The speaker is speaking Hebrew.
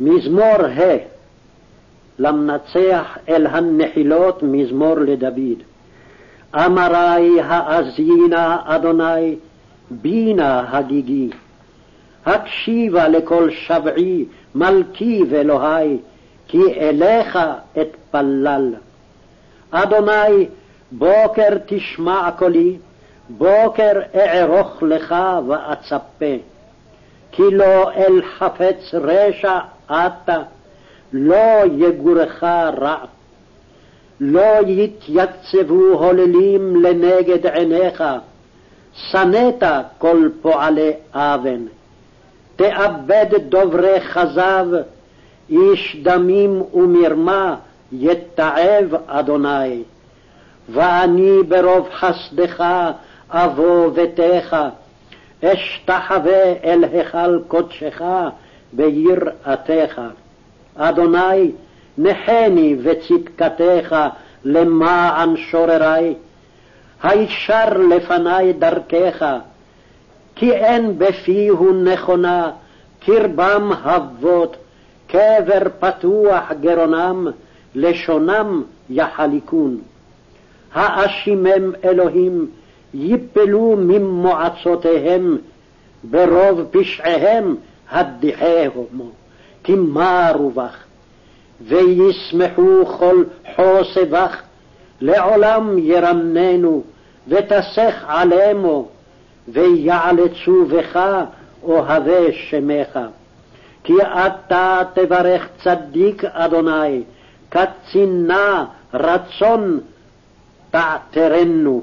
מזמור ה' למנצח אל הנחילות מזמור לדוד. אמרי האזינה אדוני בינה הגיגי. הקשיבה לכל שבעי מלכי ואלוהי כי אליך אתפלל. אדוני בוקר תשמע קולי בוקר אערוך לך ואצפה. כי לא אל חפץ רשע אתה, לא יגורך רע. לא יתייצבו הוללים לנגד עיניך, שנאת כל פועלי אוון. תאבד דוברי כזב, איש דמים ומרמה יתעב אדוני. ואני ברוב חסדך אבוא ביתך, אשתחווה אל היכל קודשך ביראתך. אדוני, נחני וצדקתך למען שוררי, הישר לפני דרכך, כי אין בפיהו נכונה, קרבם אבות, קבר פתוח גרונם, לשונם יחליקון. האשימם אלוהים, יפלו ממועצותיהם, ברוב פשעיהם הדיחהו, כי מרו בך. וישמחו כל חוסבך, לעולם ירננו, ותסך עלמו, ויעלצו בך אוהבי שמך. כי אתה תברך צדיק אדוני, קצינה רצון תעתרנו.